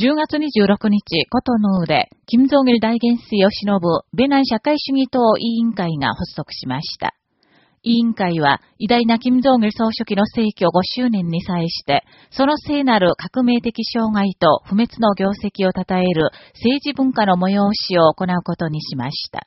10月26日、琴ノヌで、金正義大元帥を忍ぶ、ベナ社会主義党委員会が発足しました。委員会は、偉大な金正義総書記の逝去5周年に際して、その聖なる革命的障害と不滅の業績を称える政治文化の催しを行うことにしました。